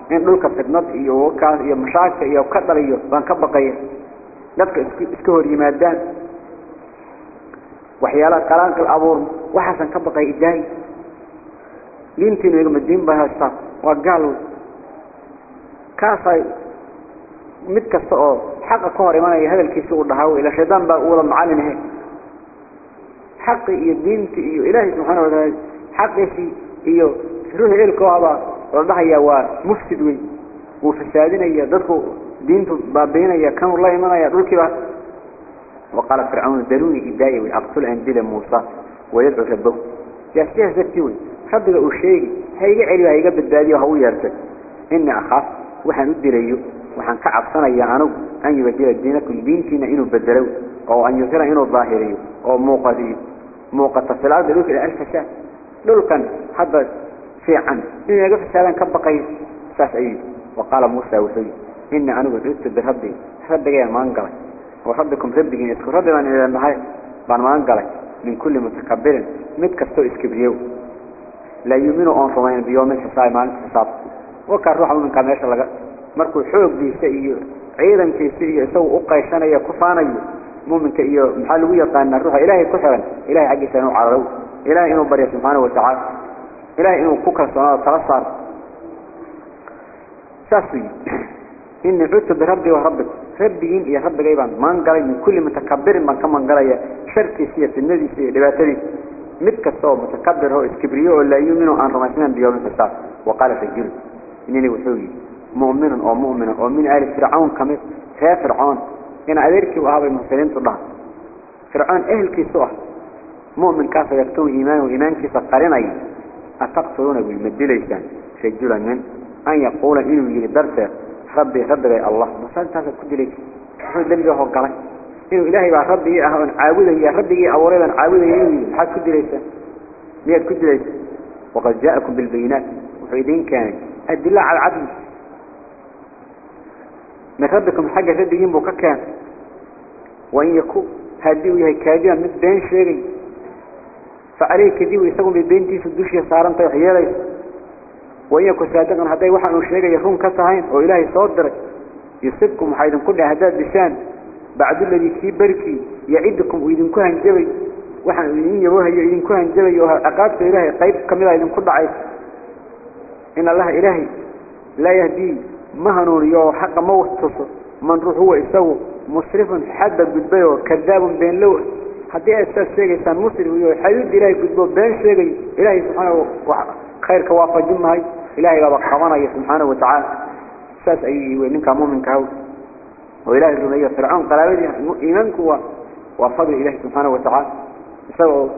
كبقي إن دولك فتنط إيه وكاس إيه مشاكل إيه وكدر إيه وان كبقي dadka iska hor yimaadaan waxyaalaha qalaanka abuur waxaasan ka baqay idaay diintiina igama diin baa haystaa waa gaal kaasay mid kasta oo xaqa ka hor imanaya hadalkiisa uu dhahaa ila shaydaan baa wada macallin ahay xaqi iyo diinti iyo ilaahay subxaana wataala xaqiisi iyo ruuxa eelkoohaba mufsid wey wuu fasaadinaya dadku دينته بابينيا كانوا الله يمنع يدولك بها وقال فرعون دلوني إداية وأقتل أنزل موسى ويدعو ربه. يستيه ذاتيوي ربك أشيء هيجي علي هيجي بالدادي وهو يرتد. إني أخاف. وحن أدريه وحن كعب سنة يعنو أن يبدل دينكم دينكنا إنه بدلوا أو أن يثير إنه ظاهري. أو موقدي. موقد تصلات دلوك إلى ألف ساعة دول كان في عن إنه يقف السلام كبقي ساس أيه وقال موسى وسيد إن أنا وجدت بربي. ربي يا مانقلي وربكم ربي يذكر. ربي من إلى النهاية. بان مانقلي من كل متكبر. متكستو إسكبريو. لا يؤمنوا أن فمين بيوم الحساب معنى الحساب. وكان روح من كاميش لغا مركو حوق دي سئي عيدا كي سئي سو أقايشان يا كفان مؤمن كي محلو يقان الروح. إلهي كسرا إلهي عقي سنو إلهي إنه بريا سبحانه وتعالى. إلهي إنه كوكا سنو تغصر ساسي إني عدت بربي وربك. ربي يا رب جايبان ما انقلي من كل متكبر ما كم انقلي شركي في النبي سيا لباتري متكسو متكبر هو إسكبريو ولا يؤمن عن رمسنا بيوم الحساب. وقال فجر إنني وحوي. مؤمن أو مؤمن أو من آل فرعون كمث هي فرعون. إن أذيرك وهذا المسلمين تضع فرعون أهل كيسوه مؤمن كافر يكتم إيمان وإيمان كيسا قرنين أتقتلون بالمدليسان فجلا من أن يقول إنه يجري درسه ربي ربي الله. بس هذا كل ليش هو دم هو قال. إنه إلهي بقى ربي أهون عابده يا ربي أوريدا عابده ينوي حد ليش مية كل ليش وقد جاءكم بالبينات. وحيدين كان. الدلة على العدل. من ربكم حاجة ربي ينبو كان وإن يكون هدي ويهي كاذبا مثل بين شيء فعليه كذي ويسقون بالبين في الدوشية صارن طيحيالي وإن يكون صادقا هداي وحن وشيغا يكون كسهين أو إلهي صدر يصبكم حيث كل هداد لسان بعد الذي كي بركي يعدكم وإذن كهن جبي وحن إذن يبوها إذن كهن جبي أقابت إلهي قيب كملا إذن كل عيد إن الله إلهي لا يهدي مهنون يو حق موت تصر من روح هو يسوي مصرف حد بالبيو كذاب بين لو هدي أساس شيء إنسان مصرف يو حيود إلهي قدبو بين شيء إلهي سبحانه خير كوافة جمهي إلهي بابا قوانا سبحانه وتعالى ساس أي وإنك مؤمن كهو وإلهي الرمية فرعون قلابي إيمانك هو وفضل إلهي سبحانه وتعالى سوى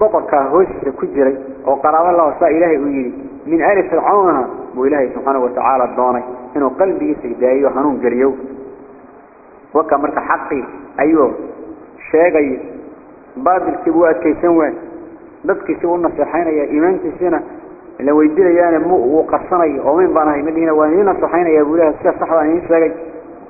بطرك هوش كجري وقراب الله وصاء إلهي ويلي من آل فرعونها وإلهي سبحانه وتعالى الضاني إنه قلبي سيدايو حنون جريو وكمرك حقي أيوه شاقي بابل كبوة بس بذك سوى النصحين يا إيمان تسينا لو يدير يانا مؤو قصني ومن بانا يمدينا وأنا نصحين يا أبو لها السحة وأنا ينسلقك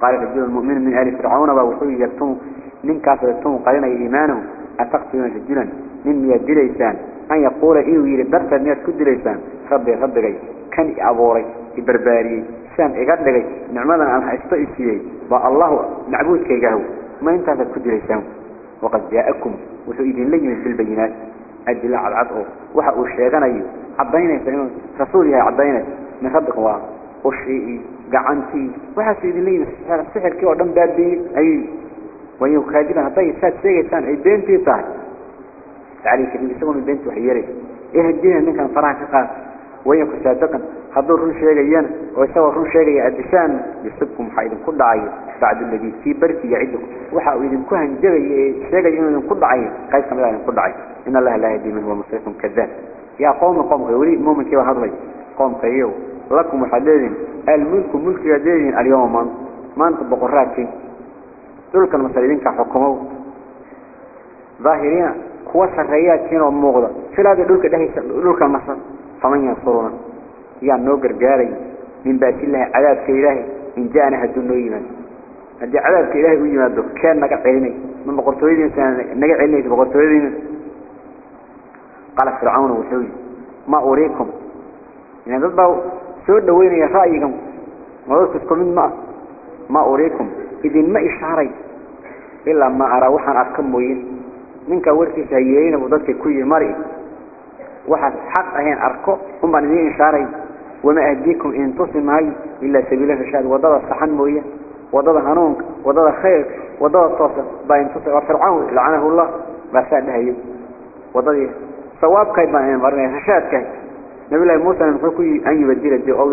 قال الحجور المؤمن من آل فرعون بوحوه يبتون من كافر يبتون قلنا إيمانه. أتقت يونا جدلا من يدير إيسان أن يقول إيو يلي برسا ميات كدير إيسان ربي ربي كان أبوري إبرباري إيسان إيقاد لغي. نعمالا أنا استئسي با الله نعبوك كيقاه ما ينتهى كدير إيسان وقد جاءكم وسئدين لي بالبينات أدل على العطء وحق الشيغان أيه عبينة رسولها عبينة من ربكم وشيء قعنتي وحسيد لي السحر كي ودم بابي أي. وين كاذبا هطي سات سيجتان أي بنتي صار تعالي كذي يسوون البنت وحيري. إيه الدين إنك كان فرح كقا وين كسادقا حضور رن شيئا ويسوى رن شيئا الدشان يصبكم حيدا كل عين. بعد الذي في بركي يعدكم. وحاول إذن كهن جبي شيئا إنه كل عين. قيس كما كل عين. إن الله لا يهدي من هو مصرف كذاب. يا قوم قوم غيوري مؤمن كيف هذا قوم كيو لكم حدين الملك ملك يدين اليوم. ما أنت بقراتي؟ دولك المسلمين كحكموا ظاهرين هو سريات كانوا موغضة فلا دولك ده دولك المصر فمن ينصرنا يا نوغر جاري من بات الله عذاب كإلهي إن جاءنا هدون إيمان هدي عذاب كإلهي ويمان كان نقع عيني من بقرطويدين نقع عيني بقرطويدين قال فرعون وحوي ما أريكم. يعني ضد سود وين يا رأيكم ما ضدكم من ما. ما أريكم. إذن ما إشاري. إلا ما أرى وحن أركم وين منك ورثي سيئين وضدك كل وحد حق أهين أركو هم بنذين إشاري وما أهديكم إن تصم هاي إلا سبيل الرشاد. وضد الصحن موية وضد هنونك وضد خير وضد التصل باين تصل وفرعون لعنه الله بس هذا هي وضد ثواب كيد ما مرنا رشاد كيد نبي الله موسى نحكي أن يبدل الدين أو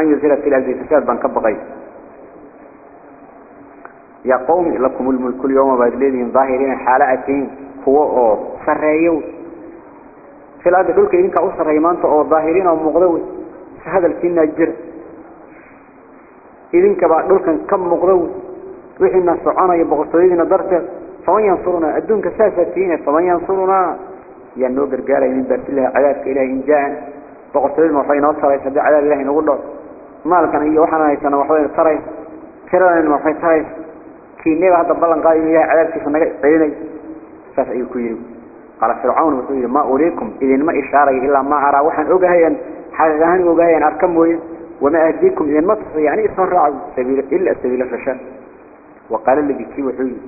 أن يزيل في الأرض فساد بان كبغي يا قوم لكم الملك اليوم بدلين ظاهرين حالاتين هو أو سريو. في الأرض دولك إنك أسر إيمانك أو ظاهرين أو مغضوي هذا الكين الجر إذنك بعد دولك كم مغضوي وحنا سعانا يبغطوين درته فمن ينصرنا؟ أدونك ساستين فمن ينصرنا؟ يا نوبر قال من برسلها عذابك إلهي إن جاء. بغطوين وحين وصر يسبع عذاب إلهي نقول له مالك أنا إيه وحنا يسانا وحوين تريس كرنا وحين تريس كي نيبا هذا بلان قال إلهي عذابك فنقع عيني فاسعي كويرو قال فرعون وحوين ما أريكم إذن ما إشاري إلا ما أرى. وحن أقهيا حقهاني أقهيا أركم وما أهديكم إذن ما يعني إصرعوا سبيل إلا سبيل الفشل. وقال الذي كي وحوين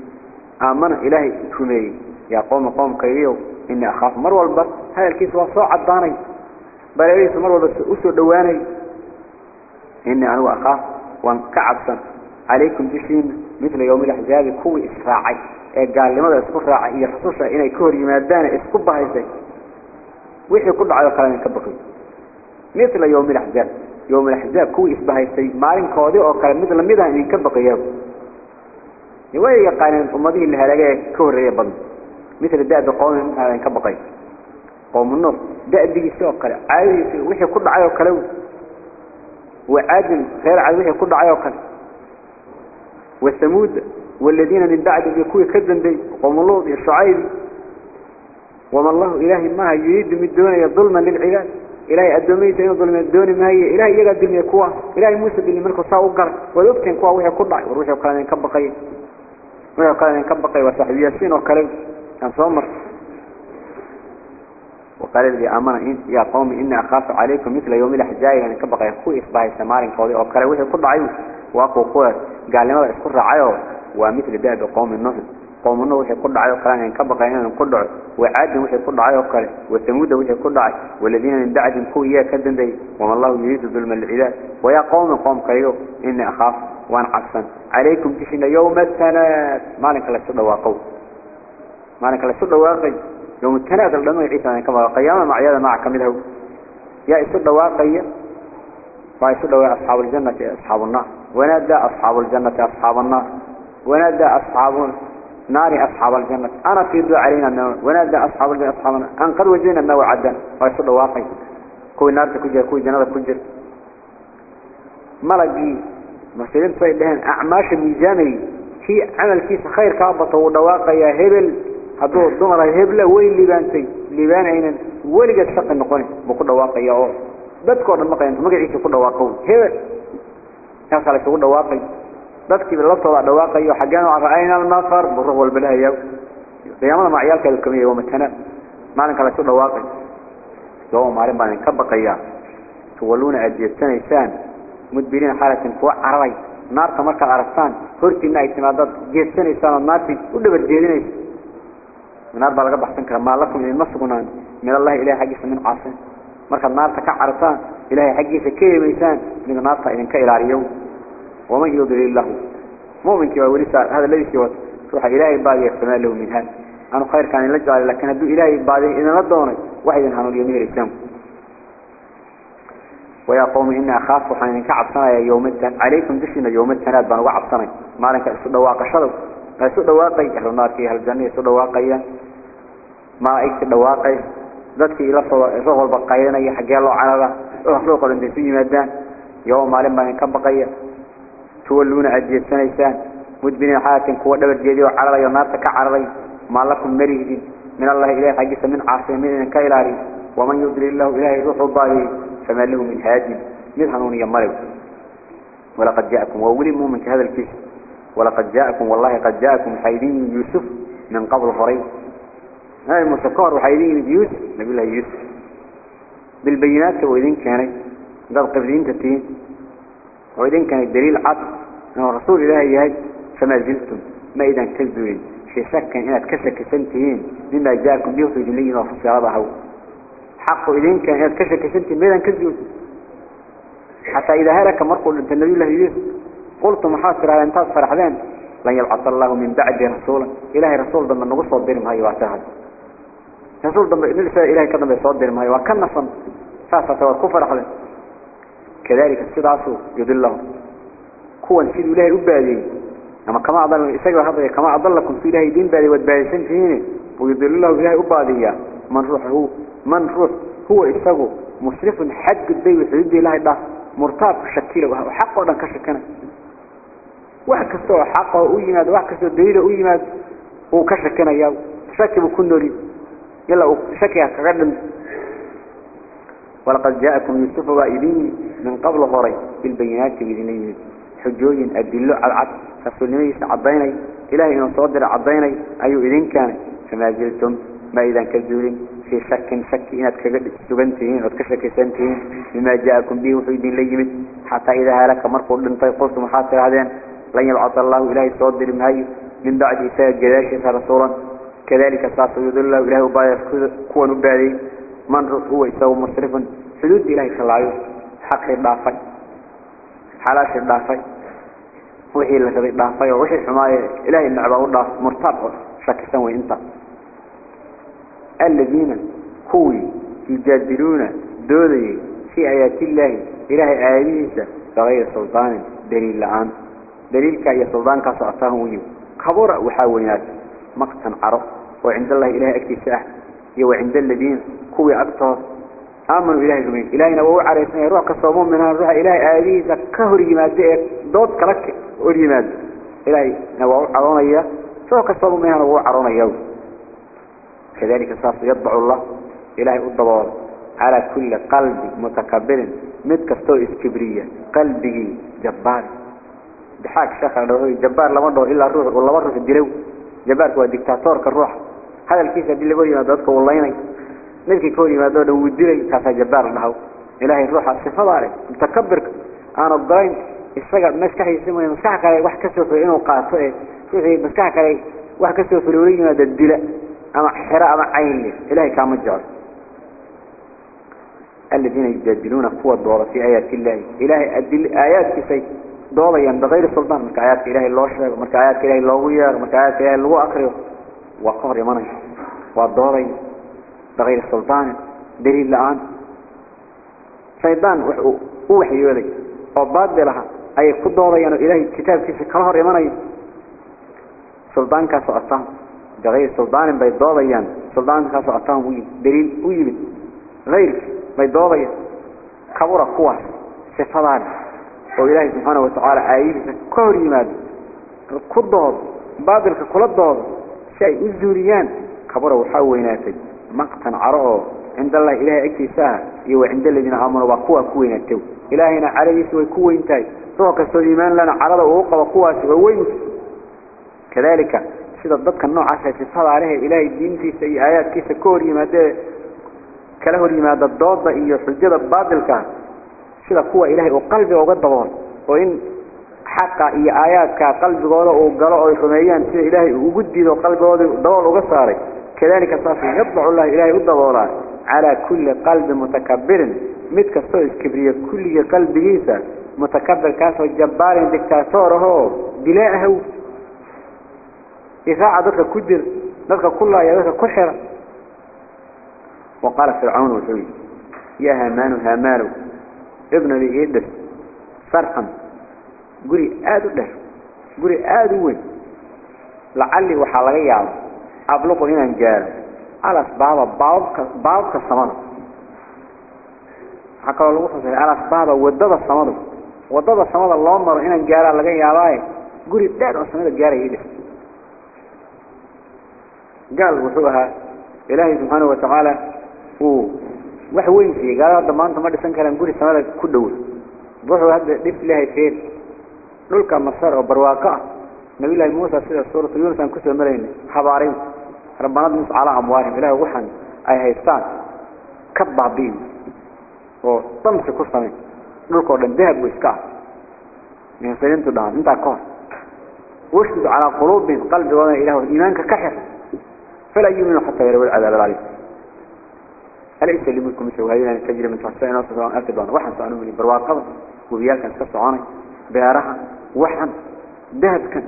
آمن إلهي كمي يا قوم قوم كيريو إني أخاف مر والبر. هذا الكيس وصاع الضاني. بل إليس مر والبر أسر دواني. إني أنا أخاف وانكعبسا عليكم جشين مثل يوم الأحزاب كوي إسراعي. قال لماذا إسكو راعي هي خصوصا إني كور يمادان إسكو بهايسي ويحي كل على قلان كبقي. مثل يوم الأحزاب. يوم الأحزاب كوي إسبهايسي مالين كودي أو قال مثل ميدا إني كبقي يابو يوي يقانين أمضي اللي هلاقيه كور يبض مثل الداء بقوم هذا كبقي. قوم النص داء بيجي سوى قال عادي وحي كل عيو كلو وعادل غير عادل وحي كل عيو كلو والثمود والذين من بعد بيكوي كذن بي. قوم الله وما الله إلهي ما يريد من الدنيا ظلما للعباد إلهي الدميت إنه ظلم الدنيا ما هي. إلهي يقى الدنيا كوا إلهي موسى باللي ملكه ساو قر ويبتن كوا وحي كل عيو وروحي وقال كبقي وحي وقال كبقي وصاحب ياسين وكلو كان صمر. وقال آمن إن يا قوم إني أخاف عليكم مثل يوم الأحجاء يعني كبقى يكوي إصباح سمار قوي أو كلا وحي كل قوة قال لما اسكر عيو ومثل داب قوم النهر. قوم النهر وحي كل كلا يعني كبقى يعني كل عيو وعاد وحي كل عيو كلا وثمود وحي كل عيو والذين من بعد كوي إياه كدن دي وما الله يريد ظلم العباد. ويا قوم قوم كيو إني أخاف وأنا عكسا عليكم تشين يوم التنات مالك لا سد واقو. مالك لا سد واقي. يوم التنات لما يعيسى كما قيامة مع يدا مع كمله. يا سد واقي. ويسد أصحاب الجنة أصحاب النار. ونادى أصحاب الجنة أصحاب النار؟ ونادى أصحاب النار أصحاب الجنة؟ أنا في دعاء علينا ونادى أصحاب الجنة أصحاب النار؟ أن قد وجدنا النار عدا ويسد واقي كوي نار تكجر كوي جنة كجر ملقي مسلم لهن أعماش ميزاني هي عمل كيس خير كابطة ودواقة يا هبل. هدو الدمر هبلة وين لبانتي؟ لبان عينا ولقد شق النقوين بكل دواقة يا أوه. Dadkoo dhan maqayn magaciisa ku dhawaaqo hebel yaa kale ku dhawaaqay dadkii laftooda dhawaaqayo xagaan oo raayna al-nafar buru wal balaayo qiyaamada maciyalka kamiyay waa matana maalin kale ku dhawaaqay yoo maalin baan ka baqaya tuwaluna ajiyatanaysaan mudbirin xaalatan kuwa cararay naarta marka aragtaan hortiina ay timaadad jeesanaysaan naarti u dhabar jeedinaysa naar baa laga baxsan karaa maalakum in masqunaan min allah ilaahi xaqiisa min caasin naarta ka cartaan إلهي حقي سكيه ميسان من نارتا إذن كإلاريو ومن يضل الله مؤمن كما ولسا هذا الذي سوى روح إلهي بادي فما له من هذا أنا خير كان لجعل لكن هدو إلهي بادي إذن ردوني واحد هانو اليمين الإسلام ويا قوم إني أخاف حين كعب سنة يوم التن عليكم دشنا يوم التناد بان وعب سنة ما لنك سود واقع شرب ما سود واقع أهل النار فيها الجنة سود واقعيا ما أيك واقع ذاتك إلى صغر أي حاجة الله على أخلق الانتسي مادان يوم معلم بان كبقية تولون أجيب سنة مدبنين حاكم قوة دبر جيدي وعلى النار تكعرلي ما لكم مريد من الله إله حقيسة من عاصمين كيلاري ومن يضل الله إله روح الضالي فما له من هادي مذهنون يمروا ولقد جاءكم وولموا من هذا الكيس ولقد جاءكم والله قد جاءكم حيدين يوسف من قبل فريق هاي المسكار وحيدين يوسف نبي الله يوسف بالبينات وإذن كان قد قبلين تتين. وإذن كان الدليل عطف أن الرسول الله يهي فما زلتم. ما إذا كذبين. في شك إنها تكشك سنتين مما جاءكم به جنين وفي الصيادة حق إذن كان إنها تكشك سنتين ما إذا كذبين حتى إذا هلك مرقوا لنت النبي الله يوسف قلتم حاصر على انتاز فرحدان لن يبعث الله من بعد رسولا إلهي رسول ضمن نقص الدين هاي واتهد رسول ضمن نلسى إلهي كذا بيصدر هاي وكان نصن. فاسا سوى كفر حدا كذلك السدعسو يدلهم كون سيد إلهي أبادي أما كما أضل إساقوا هذا كما أضلكم في إلهي دين بادي وادبادسين فيه ويدل الله إلهي أبادي من روح هو من روح هو إساقوا مسرف حد قدي وحدود إلهي ده. مرتاب شكيله وحقه كشكنا واحد كستوى حقه ويماد واحد كستوى دليله ويماد وكشكنا ياو. شكي بكون لي يلا شكي هكذا ولقد جاءكم يوسف وإذين من قبل هوري بالبينات بإذنين حجوين أدلوا على العد فسلميس عضيني إلهي إن صدر عضيني أي إذن كان؟ فما زلتم ما إذا كذولين في شك شك إنك سجنتين وتكشك سنتين بما جاءكم به وحيد ليمت حتى إذا هلك مرقوا لنطي قلتم حاصر هذين لن يبعث الله إلهي صدر مهي من بعد إساء الجداش رسولا. كذلك ساس يدل الله إلهي وبايا كون وبالي من هو يسوي مصرفا. حدود الله عليه حق الضافي حلاش الضافي وحي اللي كذي الضافي وحي حماية إلهي النعبة والضاف مرتب شك سوي انت. الذين كوي يجادلون دولي في آيات الله. إلهي آياتيسا بغير سلطان. دليل لعان دليل كأي سلطان كسأتهم ويو كبر وحاولنات مقتا عرب وعند الله إلهي اكتساح يو عند الذين كوي أكتر آمنوا إلهي جميل إلهي نبوة عريسنا روح كصومون منها روح إلهي آياتيسا كهر يماد دوت كلك وريماد إلهي نبوة عرونا إياه روح كصومون منها نبوة عرونا إياه. كذلك صاف يطبع الله. إلهي الضبار على كل قلب متكبر متكستو إسكبرية. قلبي جبار. بحاك لو جبار ضو إلا الروح والله مرة في الدلو. جبار هو ديكتاتور كالروح. هذا الكيس اللي يقول ما دوتك والله يني نلقي كوري ما دوده ودلي كافا جبار له. إلهي الروح الصفة عليه متكبر أنا الضاين السجع مسكح يسمى مسكح عليه واحد كسر في إنه قاطع روحي مسكح عليه واحد كسر في الوري ما الدلة. أما حراء أما عين لي إلهي كان مجعل الذين يجادلون قوة دورة في آيات الله. إلهي دورة يعني بغير سلطان مك آيات إلهي الله شرق مك آيات إلهي الله ويار مك آيات إلهي الله أقرب وقهر منه والدورة بغير سلطان دليل الآن. شيطان وحي يولي وباد بلها أي قد دورة يعني إلهي كتاب كيسي كلهر يمنه سلطان كاسو أصام بغير سلطان بيضاضيان سلطان كاسو أطاهم ويمد دليل ويمد غير بيضاضيان كبر قوة. وإلهي سبحانه وتعالى يماد كدهض بادلك كل الضهض شيء الزوريان كبر وحاويناتي مقتا عرأه عند الله إلهي أكتساها يو عند الذين آمنوا وقوة كويناتو إلهينا عليه سوى كوينتاي روح كسو إيمان لنا عرضه ووقع وقوة سوى كذلك sida dadka noocaas sifada leh ilaahay diintiisa iyo aayaadkiisa ka hor yimaada kala hor yimaada dooda iyo xujada baadilka sida kuwa ilaahay oo qalbiga uga dabool oo in xaqa iyo aayaadka qalbigooda uu galo oo rumeeyaan sida ilaahay ugu diido qalbigooda dabool uga saaray كذلك صاف يطبع الله إلهي الضبولا على كل قلب متكبر mid kastoo iskibriya kulliga qalbigiisa dictaatoor ahoo dilaa ahow iraaca dadka ku dil dadka ku laaya dadka ku xira وقال فرعون وحوي يا هامان هامانو ابن لي إيدس صرحا قري آدو ده قري آدو وين. لعلي وحالغي يعلم أبلغ هنا نجال على أسباب بابك السمر حكى الله وصل على أسباب ودد السمر ودد السمر الله مر هنا نجال لغي يعلم قري آدو السمر جاري إيدس قال وحوها إلهي سبحانه وتعالى wax weyn fi gaalada dhammaanta ma dhisan karaan guri samada ku dhow. Wuxuu hadda dhif lehay feen dhulka masar oo barwaaqo ah. Nabi ilaahi muusa sida suuratu yunus aan ku soo maraynay habaarin rabbana mis calaa amwaarihim ilaahi waxaan ay haystaan? Ka baabiin oo damsi ku samayn dhulka oo dhan dahab buu iska ah. Minsaniintu dhahan intaa ka hor. Washtud calaa quluubihim qalbigoodan ilaah iimaanka ka xir falaa yuminu xataa yarawal cadaab alcaliim العليم أليس اللي منكم سوهينا أن تجري من تحسين أصلا أكدون وحن سأنوا من برواقض وبيال كان سسعاني بيارها وحن. ذهب كان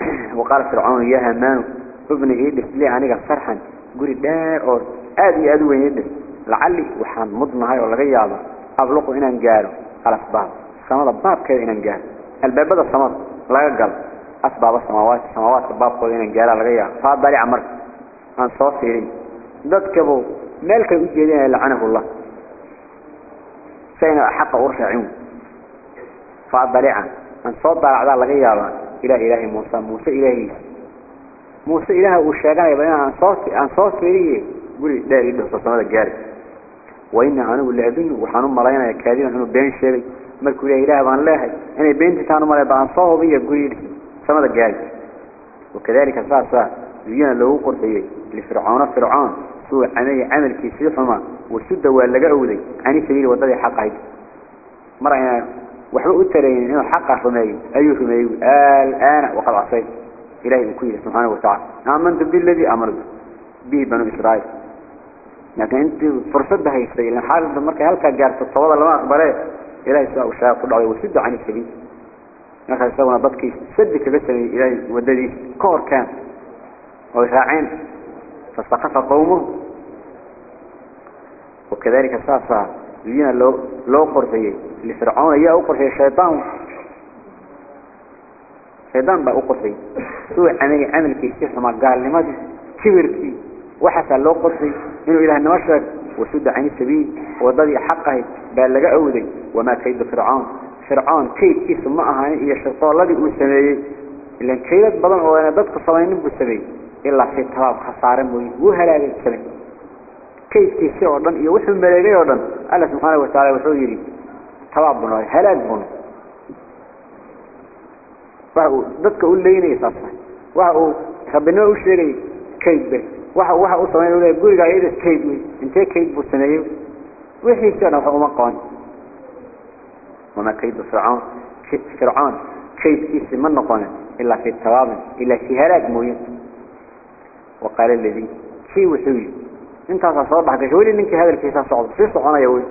[clears throat] وقال فرعون يا هامان ابن إيدس لي عنيق فرحا. قولي دار أو آدي أدوين إيدس لعلي وحن مضنا هاي ولا غيابا أبلغوا إنا نجاروا على أسباب. السماء باب كذا إنا نجار الباب بدأ السماء لا يقل. أسباب السماوات. السماوات باب كذا إنا نجار على غيابا فهذا لي عمرك. عن صافيري. ذكبو ملك الجنة لعنه الله. سين حق أرفع عيون. فأضلع عن صوت على عذار الغيابة إله إله موسى موسى إله موسى إله والشيطان يبين عن صوت عن صافيري قل لا يده صوت هذا وإن أنا أقول لأذن وحنو ملايين يا كاذين وحنو بين الشيء ملكو يا إله بان الله. أنا بنتي تانو ملايين بان صوبي يقول لي سمد الجاج وكذلك صار صار زينا له قرطيه لفرعون. فرعون سوء عمل عمل كيسي حما وسد ولا أودي عن سبيل وضعي حقه مرة يعني وحبه أترين إنه حقه رمي أيه رمي الآن وقد عصيت إلهي بكوية سبحانه وتعالى. آمنت بالذي أمرت به بنو إسرائيل. لكن أنت فرصة ده يستطيع لأن حال المركة هل كان جارت الصواب لما أخبره؟ إلهي سواء وشاء قد عضي وسد عن السبيل marka isaguna dadkii saddex kaga sameeyay ilaahay wadadiis koor raaceen fasaqafa qawmuhu وكذلك ساسا لينا لو لو قرحيه لفرعون يا قرحيه الشيطان شيطان. بقى قرحيه سوء عمل عمل كيسي ما قال لماذا كبركي وحتى لو قرحي إنه إله نمشك وسد عن السبيل. وضدي حقه. بل لقى اودي وما كيد فرعون. فرعون كيد كيس أهاني إيا شيطان الذي أسميه إلا كيدت بدن أو أنا ضدك صمين بسميه إلا في طلاب خسارة موي وهلاك السمين كيد كيس أردن إيا وحو ملاقي أردن الله سبحانه وتعالى وحو يري طلاب بنوي هلاك بنو وحو ضدك أقول ليني يصفح وحو خبنا أشيري كيد به. وحو وحو صمين أولي قولي قاعدة كيد وي انتي كيد بسميه وحي سنة وحو مقان وما كيد فرعون؟ فرعون. كيد كيس من نقون إلا في التواب إلا في هلاك موين وقال الذي كي وحوي. انت تصبح كشولي منك هذا الكيس صعب. في صعنا يوي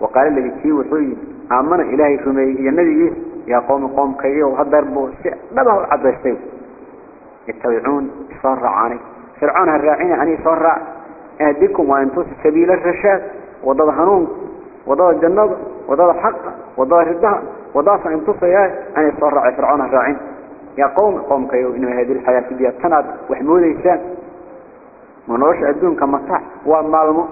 وقال الذي كي وحوي. آمن إلهي فمي يا النبي يا قوم قوم كي وهدربوا نبه عبستين يتبعون صار عني فرعون هالراعين عني صار أهديكم وأنتم سبيل الرشاد. وضد هنون. وضع الجنة. وضع الحق. وضع الردها وضع سنتصيا أن يصرع فرعون الراعين يا قوم قوم كيو إن هذه الحياة دي تنعد وحمود إنسان ونرش أدون كمتاع ومالمو.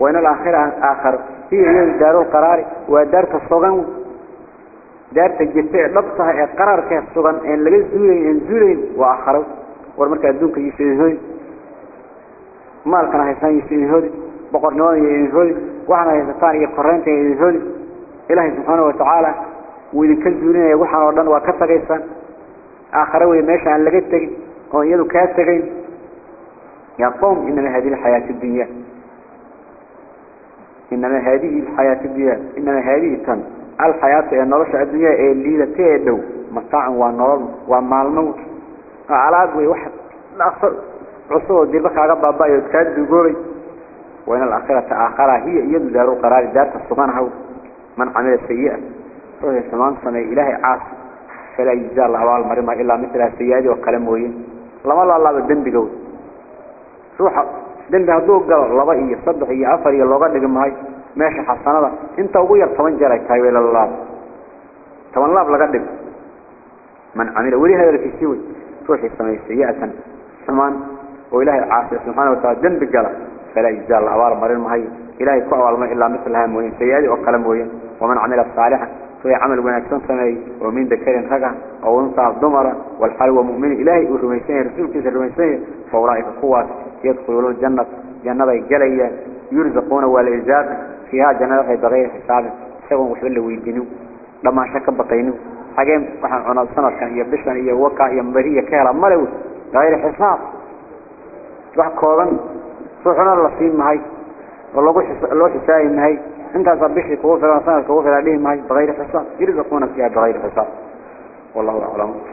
وإن الآخرة آخر. هي دار القرار ودار الصغن دار الجفاء ضبطها القرار كه الصغن إن لقى زولين إن زولين وآخروا ورمرك أدون كي يسيرهون مالكنا هيسان يسيرهون بقرنوان يسيرهون waxana haysataan iyo qoreynta idin holi ilaahay subxaanahu ويدكل دونه يروح على أرضنا وكفى جيسان آخره ويمشى عن لجته قيده كاتجين يا قوم إنما هذه الحياة الدنيا. إنما هذه الحياة الدنيا. إنما هذه تن. الحياة النرش الدنيا إيه اللي تأدو مطاع ونار ومال موت. على أقوي واحد. الأخر عصور دي بقى رب بابا يتكاد بيقولي. وإن الأخرة آخرة هي يد دارو قرار دارت الصغان هو من عمل السيئة. روح سمان سنة إلهي عاص. فلا يجزى الله أول مرمى إلا مثل السيئة وكلام وين. لما الله الله بالدنب جود روح دنب هدوك قال الله بقى يصدق هي أفر يلوغا لقم هاي. ماشي حسنا انت وغير طبعا جرى كاي ولا الله. طبعا الله لقدم من عمل ولي هذا في سوي روح السماء سيئة. سمان وإلهي عاصي سبحانه وتعالى دنب قال فلا يجزى الله أول مرمى هاي. إلهي كأول ما إلا مثلها موين سيئة وكلام وين. ومن عمل الصالحة فهي عمل ونكسن سمي ومن ذكر رجع أو أنثى الضمرة والحال ومؤمن إلهي ورميسين رسول كيس الرميسين فأولئك قوات يدخلون الجنة. جنة الجلية يرزقون والإجاب فيها جنة بغير حساب. سوى وحول ويدينوا لما شك بقينوا حاجين وحن عنا السنة كان يبشن يوقع يمبرية كهلا ملو. غير حساب. وحكولا روحنا الله سين مهي والله حساب مهي انت صبحي كوفر وصانك كوفر عليهم بغير حساب يرزقونك فيها بغير حساب والله أعلم.